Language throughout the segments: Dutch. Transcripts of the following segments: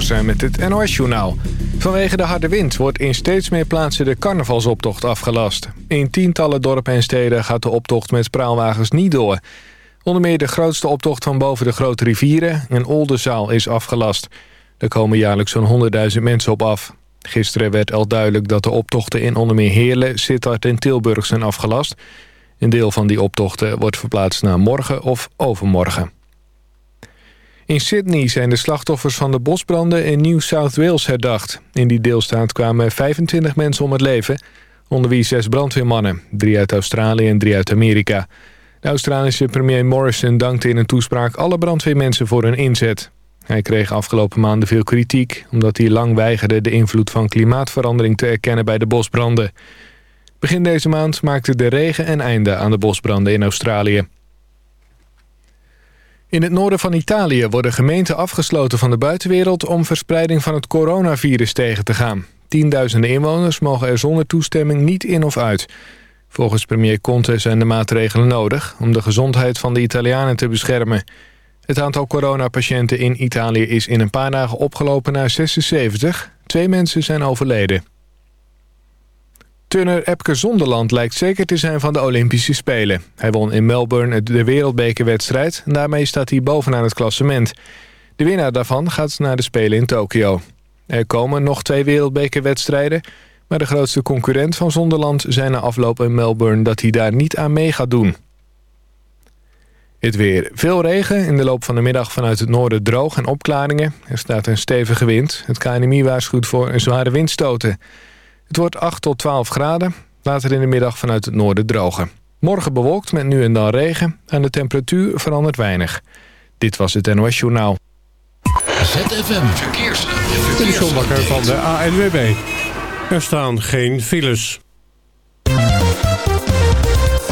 Hilversum met het NOS-journaal. Vanwege de harde wind wordt in steeds meer plaatsen de carnavalsoptocht afgelast. In tientallen dorpen en steden gaat de optocht met praalwagens niet door. Onder meer de grootste optocht van boven de grote rivieren... en Oldenzaal is afgelast. Er komen jaarlijks zo'n 100.000 mensen op af. Gisteren werd al duidelijk dat de optochten in onder meer Heerlen, Sittard en Tilburg zijn afgelast. Een deel van die optochten wordt verplaatst naar morgen of overmorgen. In Sydney zijn de slachtoffers van de bosbranden in New South Wales herdacht. In die deelstaat kwamen 25 mensen om het leven, onder wie zes brandweermannen. Drie uit Australië en drie uit Amerika. De Australische premier Morrison dankte in een toespraak alle brandweermensen voor hun inzet. Hij kreeg afgelopen maanden veel kritiek... omdat hij lang weigerde de invloed van klimaatverandering te erkennen bij de bosbranden. Begin deze maand maakte de regen een einde aan de bosbranden in Australië. In het noorden van Italië worden gemeenten afgesloten van de buitenwereld... om verspreiding van het coronavirus tegen te gaan. Tienduizenden inwoners mogen er zonder toestemming niet in of uit. Volgens premier Conte zijn de maatregelen nodig... om de gezondheid van de Italianen te beschermen. Het aantal coronapatiënten in Italië is in een paar dagen opgelopen naar 76. Twee mensen zijn overleden. Turner Epke Zonderland lijkt zeker te zijn van de Olympische Spelen. Hij won in Melbourne de wereldbekerwedstrijd... en daarmee staat hij bovenaan het klassement. De winnaar daarvan gaat naar de Spelen in Tokio. Er komen nog twee wereldbekerwedstrijden... maar de grootste concurrent van Zonderland zijn na afloop in Melbourne... dat hij daar niet aan mee gaat doen. Het weer. Veel regen. In de loop van de middag vanuit het noorden droog en opklaringen. Er staat een stevige wind. Het KNMI waarschuwt voor een zware windstoten. Het wordt 8 tot 12 graden. Later in de middag vanuit het noorden drogen. Morgen bewolkt met nu en dan regen. En de temperatuur verandert weinig. Dit was het NOS Journaal. ZFM Verkeers. Verkeers. van de ANWB. Er staan geen files.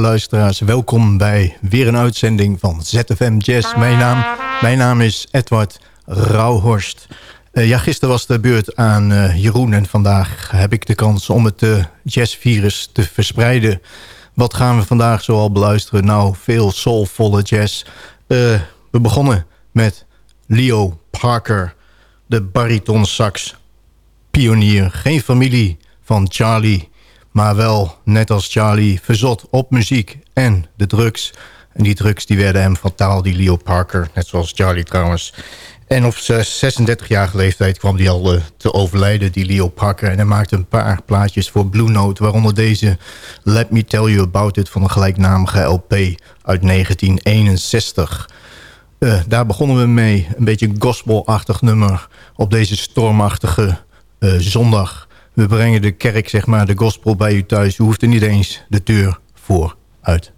Luisteraars, welkom bij weer een uitzending van ZFM Jazz. Mijn naam, mijn naam is Edward Rauhorst. Uh, ja, gisteren was de beurt aan uh, Jeroen en vandaag heb ik de kans om het uh, jazzvirus te verspreiden. Wat gaan we vandaag zoal beluisteren? Nou, veel soulvolle jazz. we begonnen met Leo Parker, de bariton sax pionier. Geen familie van Charlie maar wel, net als Charlie, verzot op muziek en de drugs. En die drugs die werden hem fataal, die Leo Parker, net zoals Charlie trouwens. En op 36-jarige leeftijd kwam hij al uh, te overlijden, die Leo Parker. En hij maakte een paar plaatjes voor Blue Note... waaronder deze Let Me Tell You About It van een gelijknamige LP uit 1961. Uh, daar begonnen we mee, een beetje gospelachtig nummer... op deze stormachtige uh, zondag... We brengen de kerk, zeg maar, de gospel bij u thuis. U hoeft er niet eens de deur voor uit.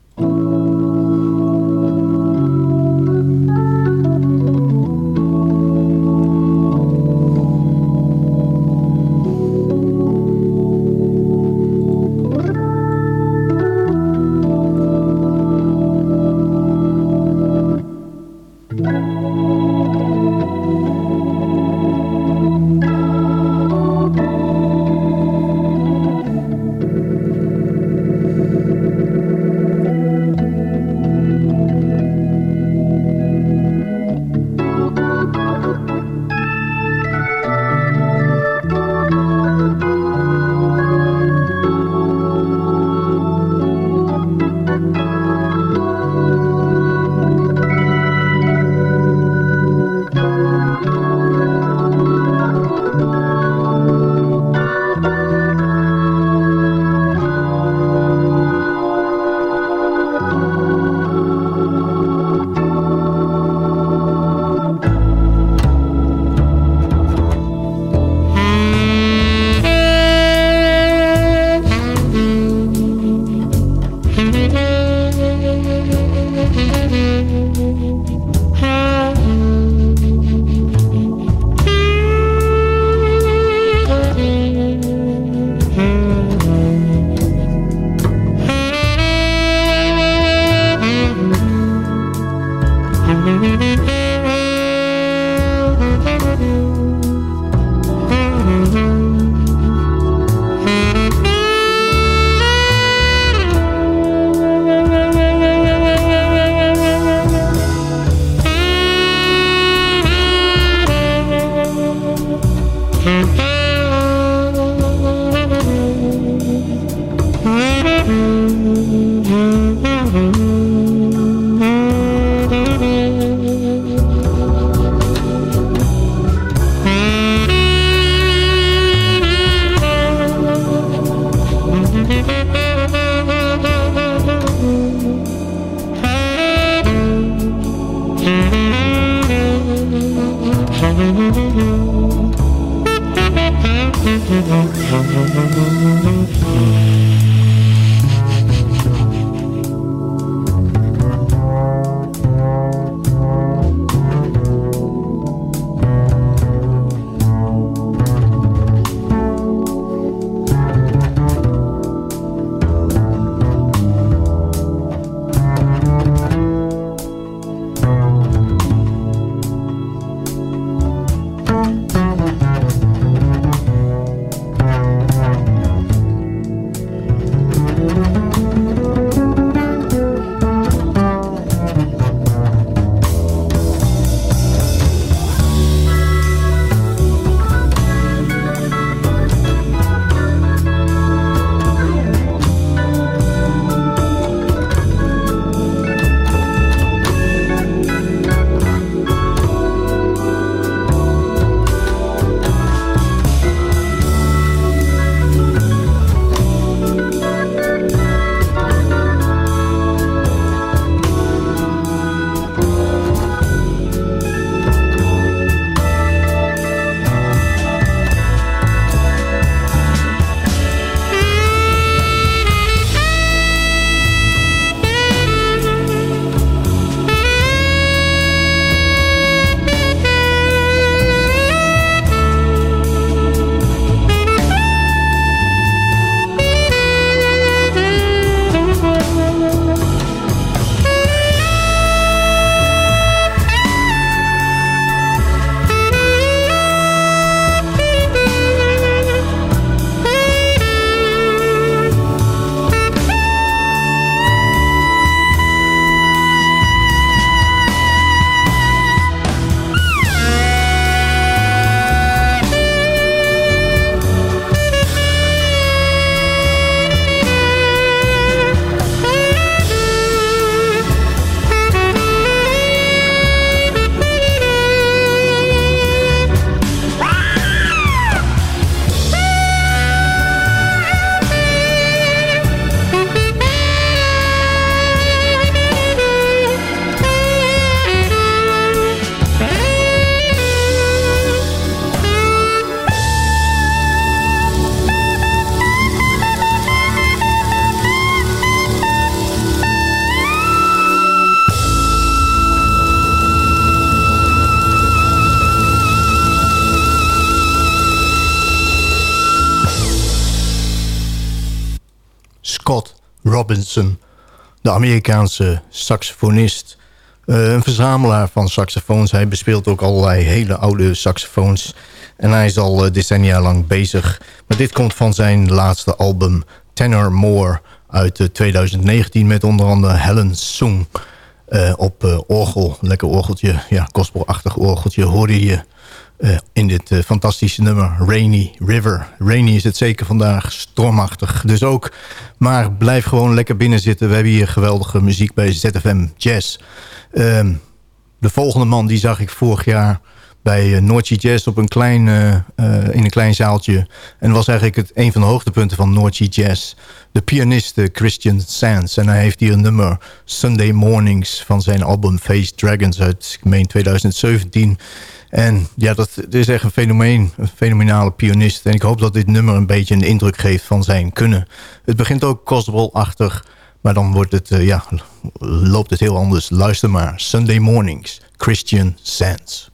De Amerikaanse saxofonist. Uh, een verzamelaar van saxofoons. Hij bespeelt ook allerlei hele oude saxofoons. En hij is al uh, decennia lang bezig. Maar dit komt van zijn laatste album Tenor More uit uh, 2019... met onder andere Helen Sung op orgel. Lekker orgeltje, ja, gospelachtig orgeltje. Hoorde je uh, in dit uh, fantastische nummer Rainy River. Rainy is het zeker vandaag, stormachtig dus ook. Maar blijf gewoon lekker binnen zitten. We hebben hier geweldige muziek bij ZFM Jazz. Uh, de volgende man die zag ik vorig jaar bij uh, Noordje Jazz op een klein, in een klein zaaltje. En was eigenlijk het, een van de hoogtepunten van Noordje Jazz. De pianist Christian Sands. En hij heeft hier een nummer Sunday Mornings van zijn album Face Dragons uit, ik meen 2017... En ja, dat, is echt een fenomeen, een fenomenale pianist. En ik hoop dat dit nummer een beetje een indruk geeft van zijn kunnen. Het begint ook gospel-achtig, maar dan wordt het, uh, ja, loopt het heel anders. Luister maar, Sunday Mornings, Christian Sands.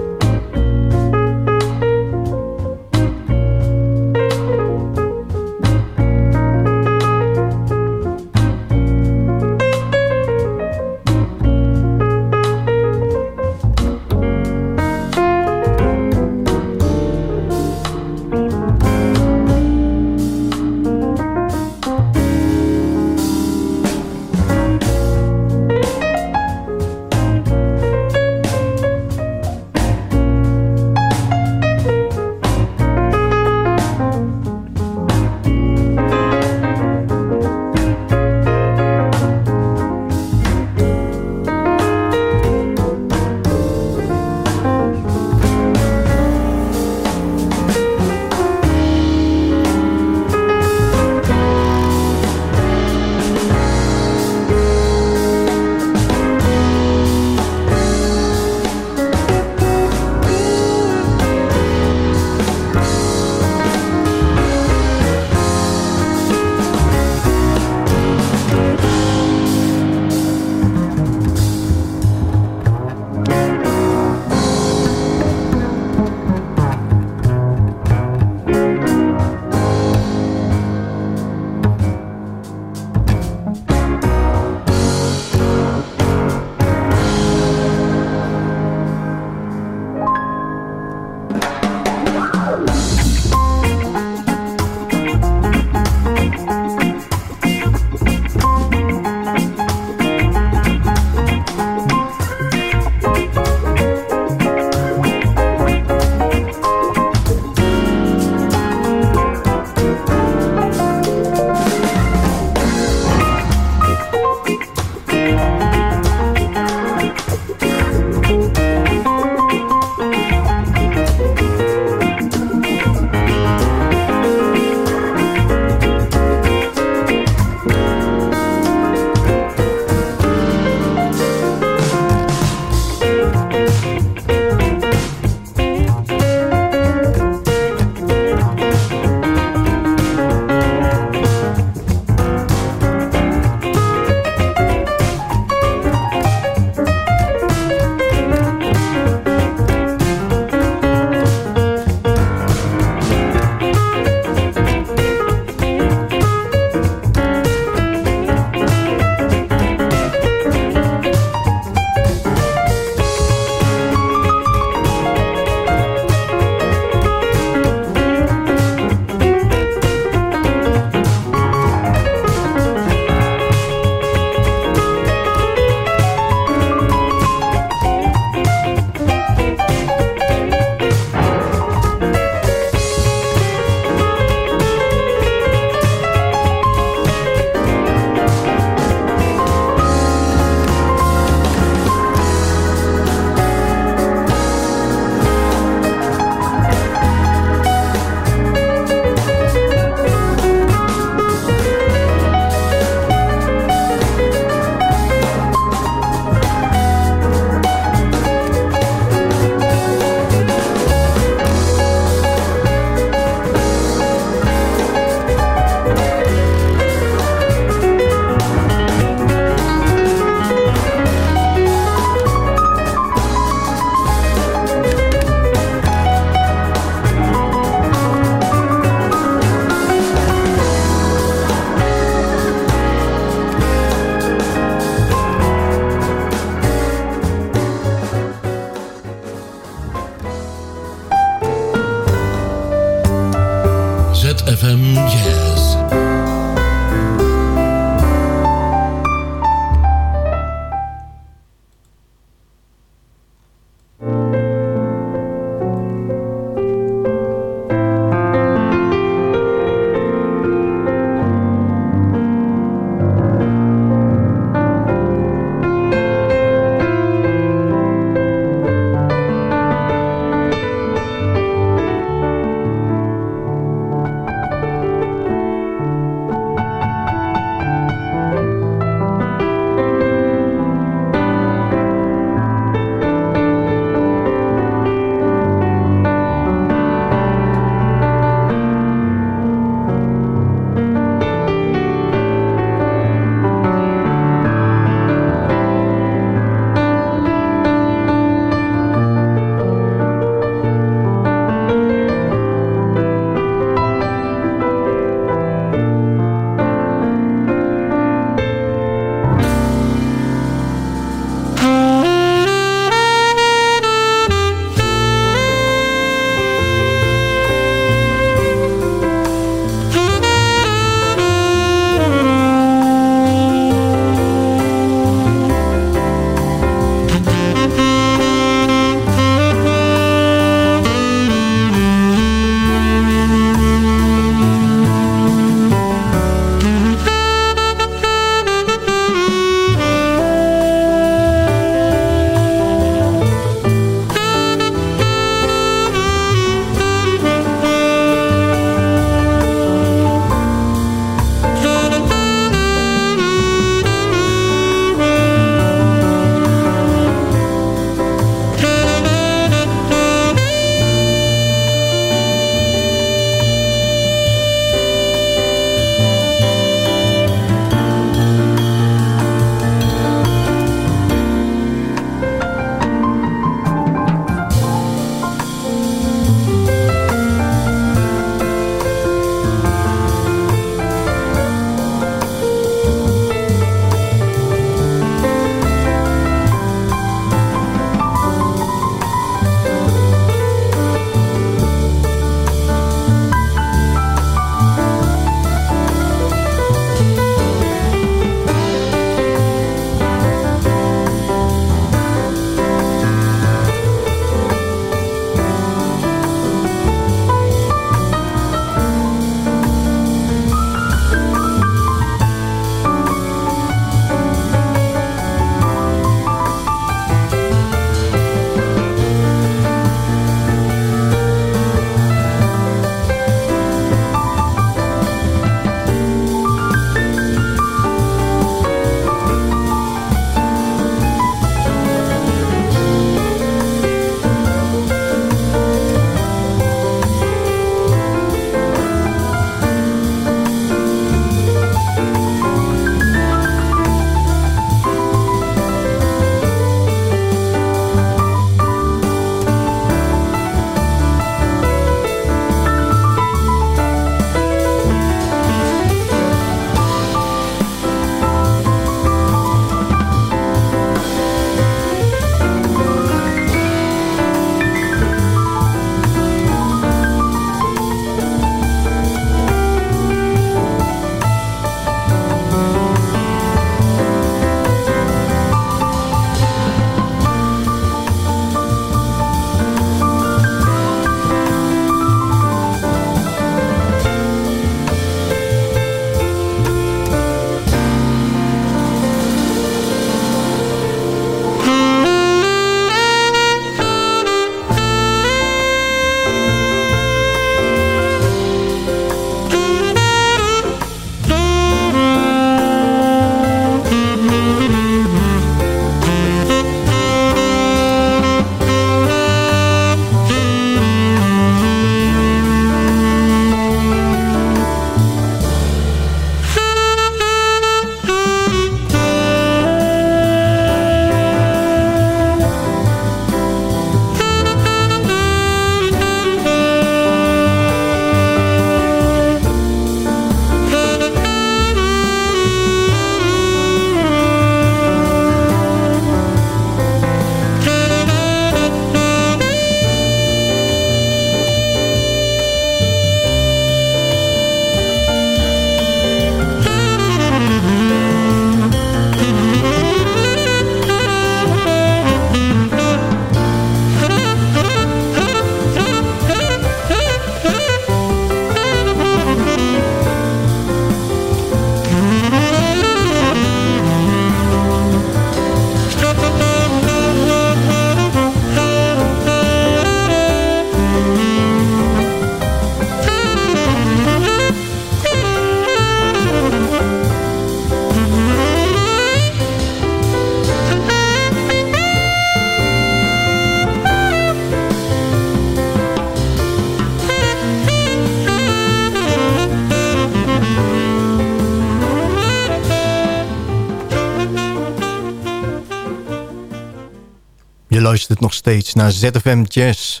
Luistert nog steeds naar ZFM Jazz.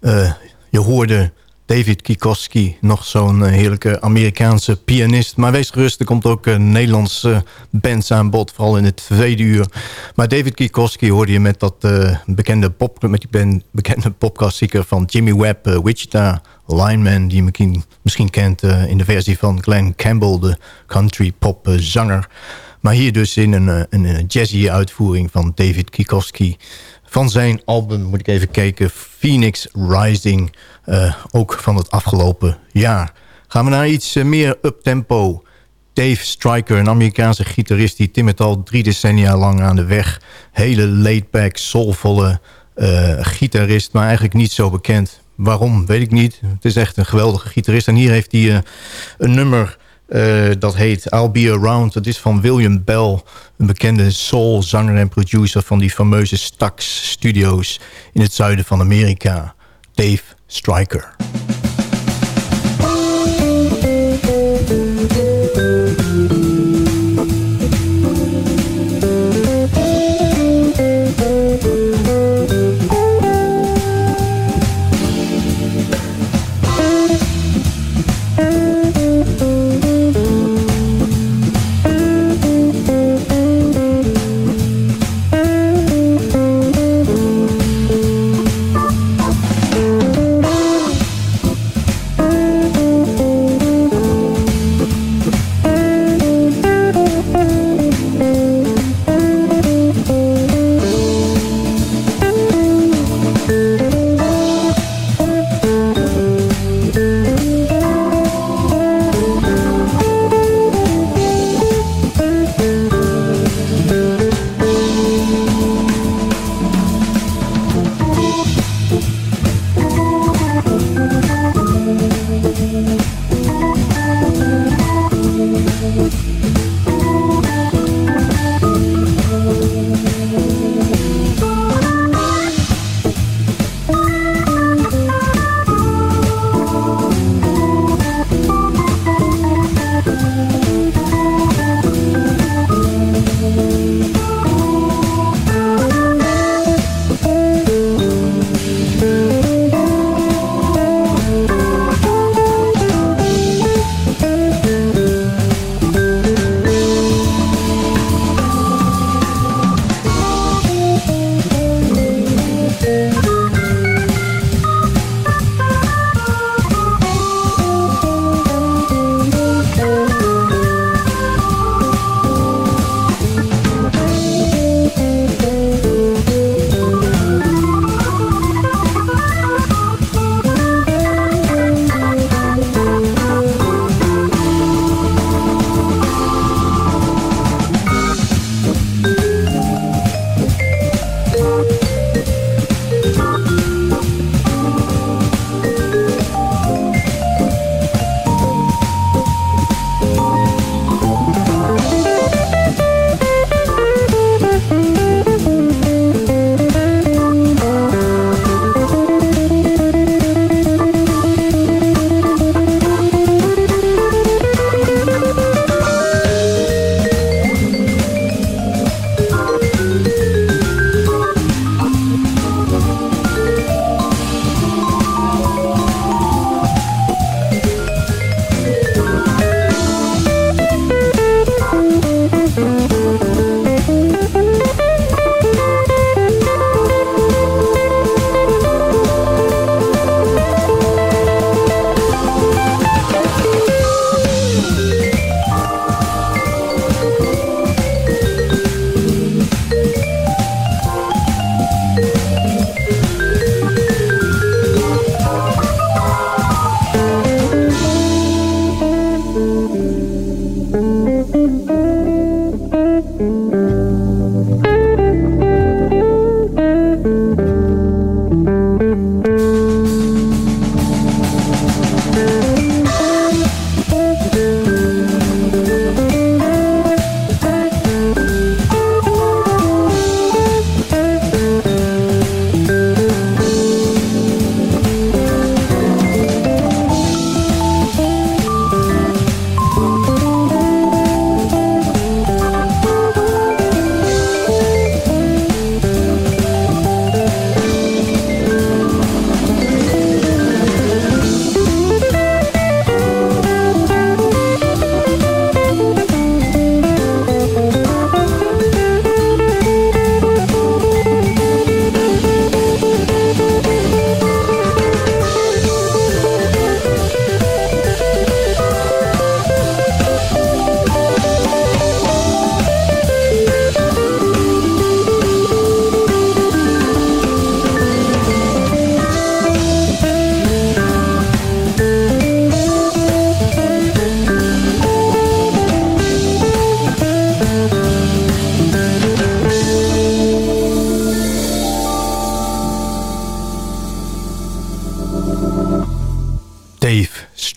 Uh, je hoorde David Kikoski, nog zo'n eh, heerlijke Amerikaanse pianist. Maar wees gerust, er komt ook een Nederlandse band aan bod, vooral in het tweede uur. Maar David Kikoski hoorde je met dat bekende, pop, met die bekende popklassieker van Jimmy Webb, Wichita Lineman, die je misschien, kent in de versie van Glenn Campbell, de country pop zanger. Maar hier dus in een, een jazzy uitvoering van David Kikoski van zijn album, moet ik even kijken, Phoenix Rising. Uh, ook van het afgelopen jaar. Gaan we naar iets uh, meer uptempo. Dave Stryker, een Amerikaanse gitarist... die timmert al drie decennia lang aan de weg. Hele laid-back, soulvolle uh, gitarist... maar eigenlijk niet zo bekend. Waarom, weet ik niet. Het is echt een geweldige gitarist. En hier heeft hij een nummer uh, dat heet I'll Be Around. Dat is van William Bell, een bekende soul-zanger en producer... van die fameuze Stax Studios in het zuiden van Amerika. Dave Stryker.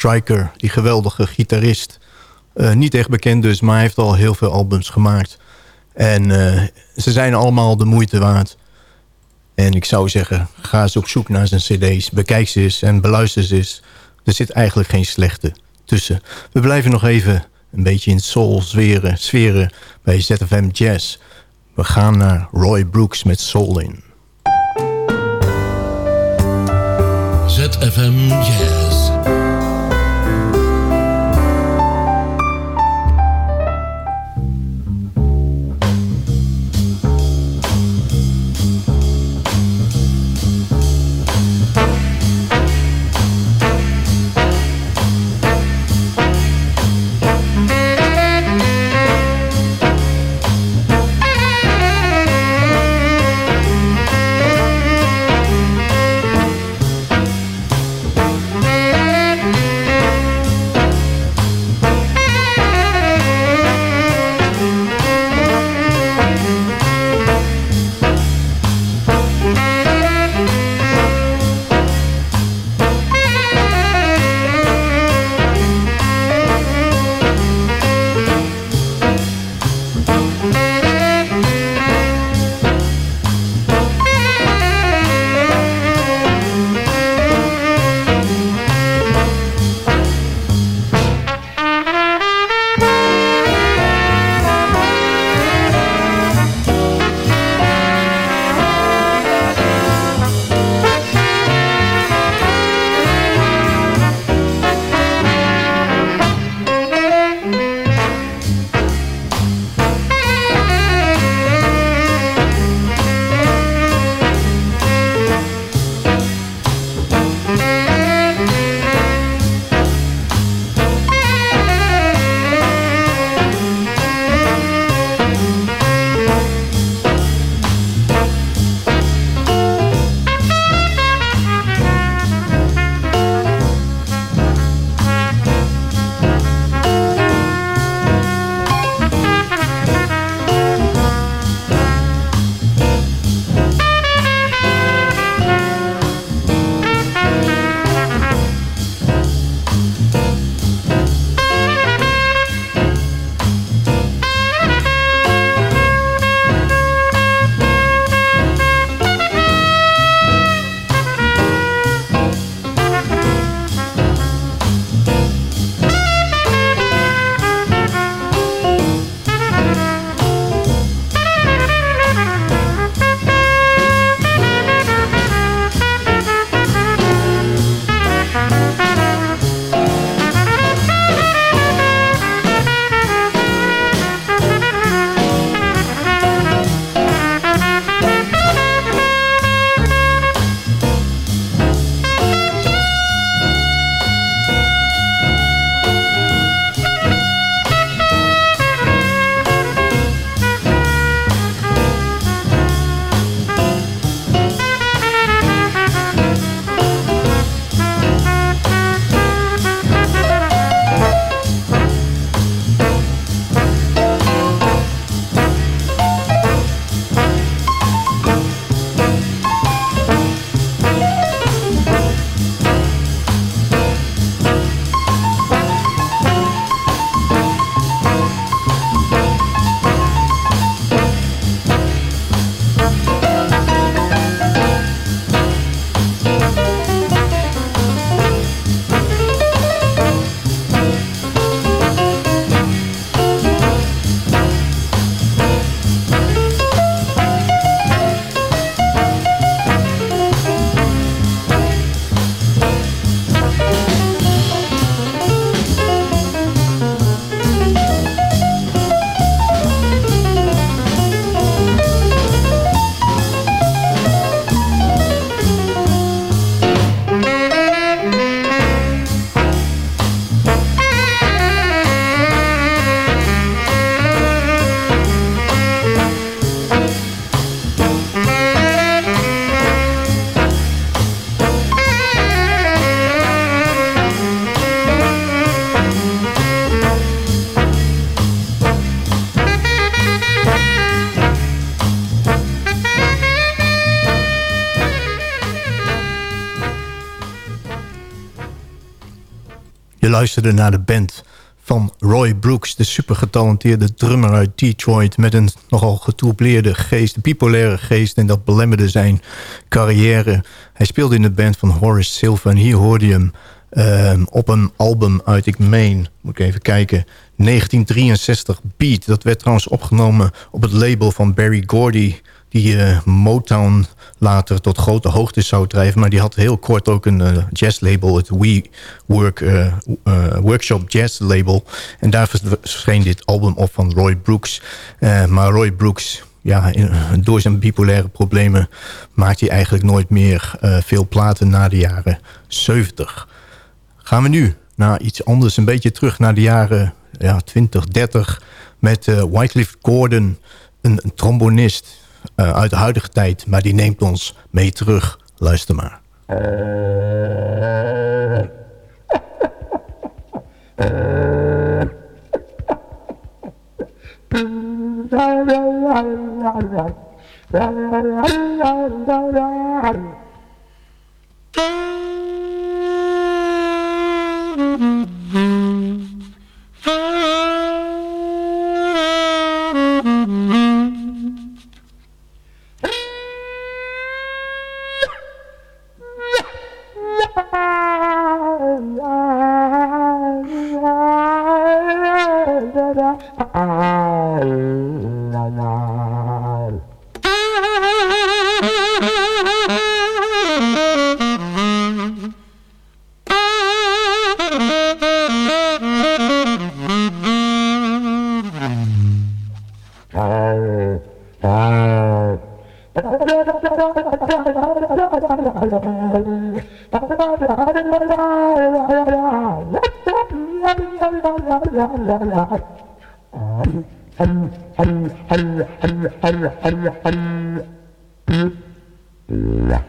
Stryker, die geweldige gitarist. niet echt bekend dus, maar hij heeft al heel veel albums gemaakt. En ze zijn allemaal de moeite waard. En ik zou zeggen, ga eens op zoek naar zijn cd's. Bekijk ze eens en beluister ze eens. Er zit eigenlijk geen slechte tussen. We blijven nog even een beetje in soul sferen, sferen bij ZFM Jazz. We gaan naar Roy Brooks met Soul In. ZFM Jazz. Luisterde naar de band van Roy Brooks... de supergetalenteerde drummer uit Detroit... met een nogal getoupleerde geest, bipolaire geest... en dat belemmerde zijn carrière. Hij speelde in de band van Horace Silver en hier hoorde je hem... Ehm, op een album uit, ik meen, moet ik even kijken... 1963 Beat. Dat werd trouwens opgenomen op het label van Barry Gordy... die uh, Motown later tot grote hoogte zou drijven. Maar die had heel kort ook een uh, jazzlabel, het We Work, uh, Workshop Jazz Label. En daar verscheen dit album op van Roy Brooks. maar Roy Brooks, ja, door zijn bipolaire problemen... maakt hij eigenlijk nooit meer veel platen na de jaren 70. Gaan we nu naar iets anders, een beetje terug naar de jaren ja, 20, 30... met Wycliffe Gordon, een, trombonist eh, uit de huidige tijd, maar die neemt ons mee terug. Luister maar. I'm لا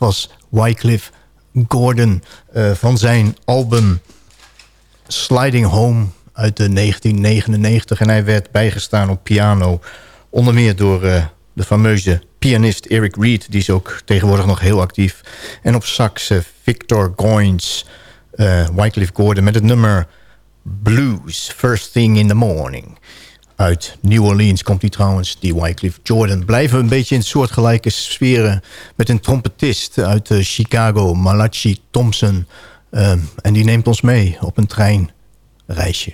was Wycliffe Gordon uh, van zijn album Sliding Home uit de 1999. En hij werd bijgestaan op piano. Onder meer door uh, de fameuze pianist Eric Reed. Die is ook tegenwoordig nog heel actief. En op sax uh, Victor Goins. Wycliffe Gordon met het nummer Blues First Thing in the Morning. Uit New Orleans komt hij trouwens, die Wycliffe Jordan. Blijven een beetje in soortgelijke sferen... met een trompetist uit Chicago, Malachi Thompson... Um, en die neemt ons mee op een treinreisje.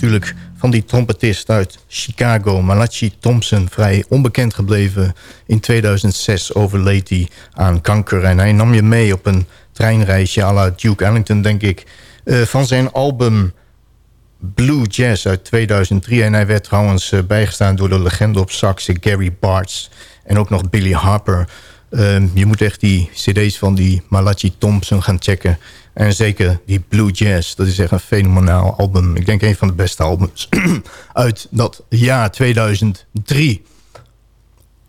Natuurlijk van die trompetist uit Chicago, Malachi Thompson. Vrij onbekend gebleven. In 2006 overleed hij aan kanker. En hij nam je mee op een treinreisje à la Duke Ellington, denk ik. Uh, van zijn album Blue Jazz uit 2003. En hij werd trouwens uh, bijgestaan door de legende op sax Gary Bartz. En ook nog Billy Harper. Uh, je moet echt die cd's van die Malachi Thompson gaan checken. En zeker die Blue Jazz, dat is echt een fenomenaal album. Ik denk een van de beste albums uit dat jaar 2003.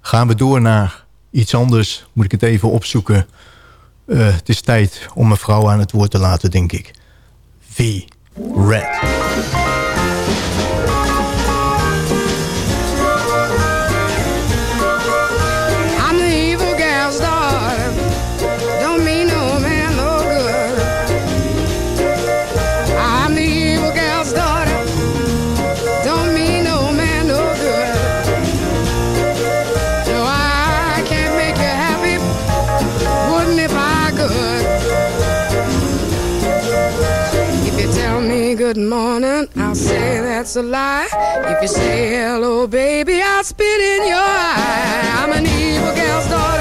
Gaan we door naar iets anders. Moet ik het even opzoeken. Uh, het is tijd om een vrouw aan het woord te laten, denk ik. V. Red. Good morning, I'll say that's a lie. If you say hello, baby, I'll spit in your eye. I'm an evil gal's daughter.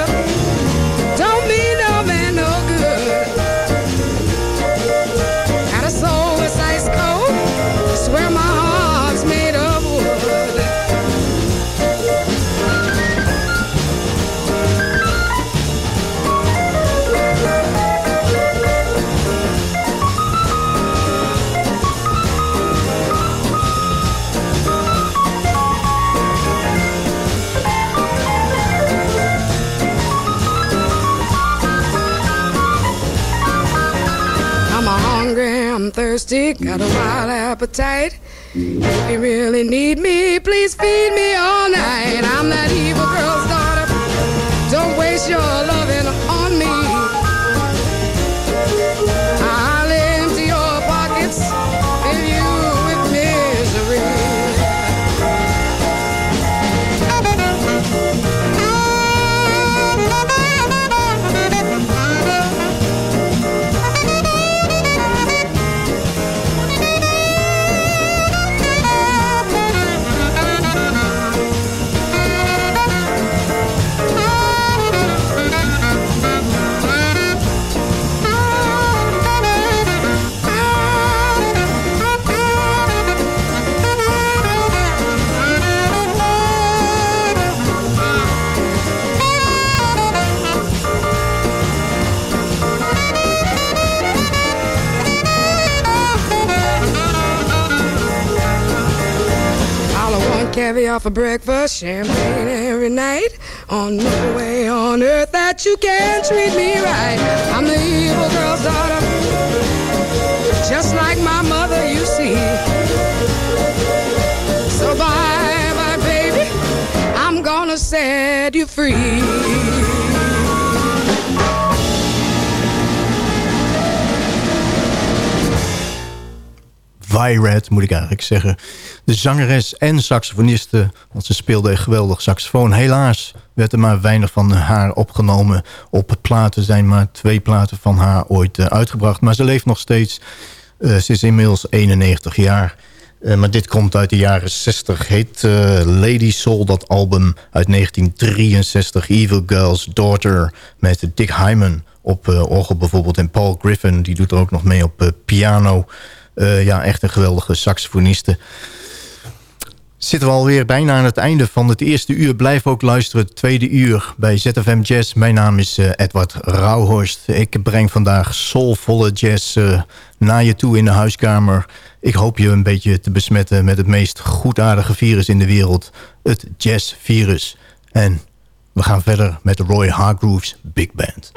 Thirsty, got a wild appetite. If you really need me, please feed me all night. I'm that evil girl's daughter. Don't waste your loving caviar for breakfast, champagne every night. On no way on earth that you can treat me right. I'm the evil girl's daughter, just like my mother, you see. So bye, bye, baby, I'm gonna set you free. Virat, moet ik eigenlijk zeggen. De zangeres en saxofoniste, want ze speelde geweldig saxofoon. Helaas werd er maar weinig van haar opgenomen. Op platen zijn maar twee platen van haar ooit uh, uitgebracht. Maar ze leeft nog steeds. Uh, ze is inmiddels 91 jaar. Uh, maar dit komt uit de jaren 60. Heet Lady Soul, dat album uit 1963. Evil Girl's Daughter met Dick Hyman op orgel bijvoorbeeld. En Paul Griffin, die doet er ook nog mee op piano... Uh, ja, echt een geweldige saxofoniste. Zitten we alweer bijna aan het einde van het eerste uur. Blijf ook luisteren, tweede uur bij ZFM Jazz. Mijn naam is uh, Edward Rauhorst. Ik breng vandaag soulvolle jazz uh, naar je toe in de huiskamer. Ik hoop je een beetje te besmetten met het meest goedaardige virus in de wereld. Het jazzvirus. En we gaan verder met Roy Hargrove's Big Band.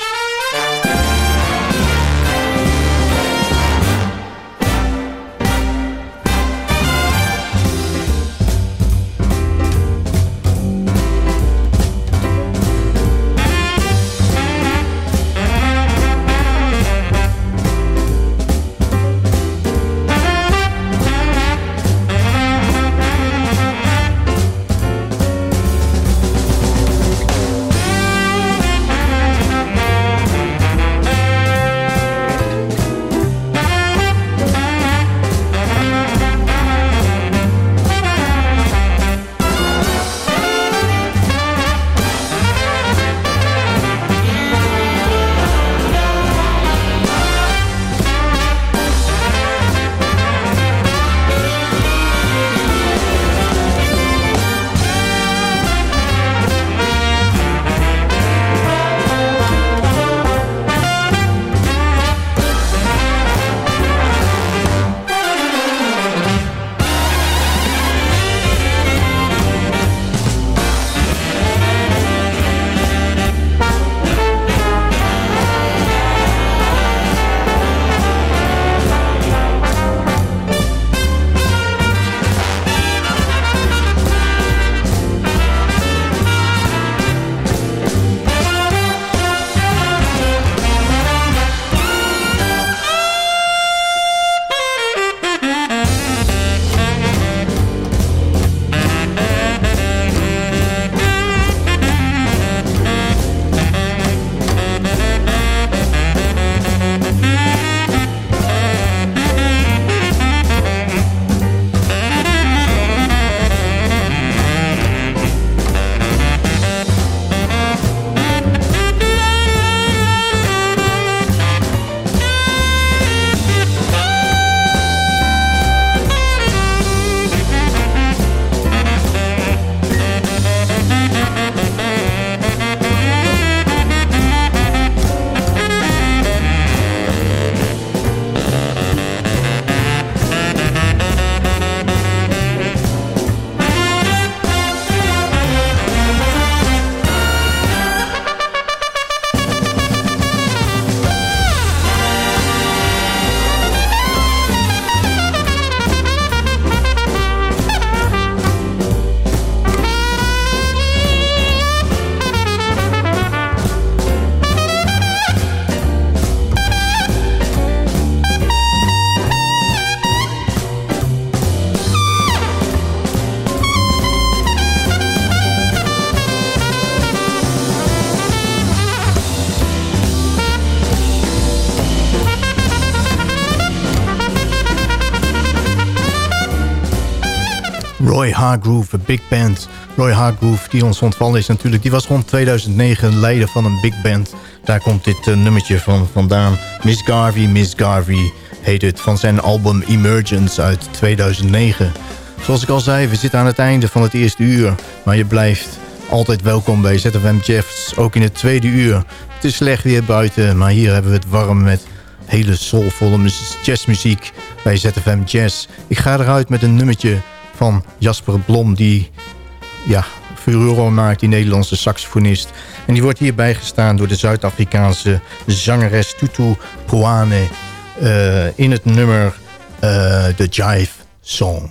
Hargrove, Big Band. Roy Hargrove, die ons ontvallen is natuurlijk. Die was rond 2009 leider van een big band. Daar komt dit uh, nummertje van vandaan. Miss Garvey, Miss Garvey heet het. Van zijn album Emergence uit 2009. Zoals ik al zei, we zitten aan het einde van het eerste uur. Maar je blijft altijd welkom bij ZFM Jeffs, ook in het tweede uur. Het is slecht weer buiten, maar hier hebben we het warm met hele soulvolle jazzmuziek bij ZFM Jazz. Ik ga eruit met een nummertje van Jasper Blom, die ja, furore maakt, die Nederlandse saxofonist. En die wordt hier bijgestaan door de Zuid-Afrikaanse zangeres Tutu Poane uh, in het nummer uh, The Jive Song.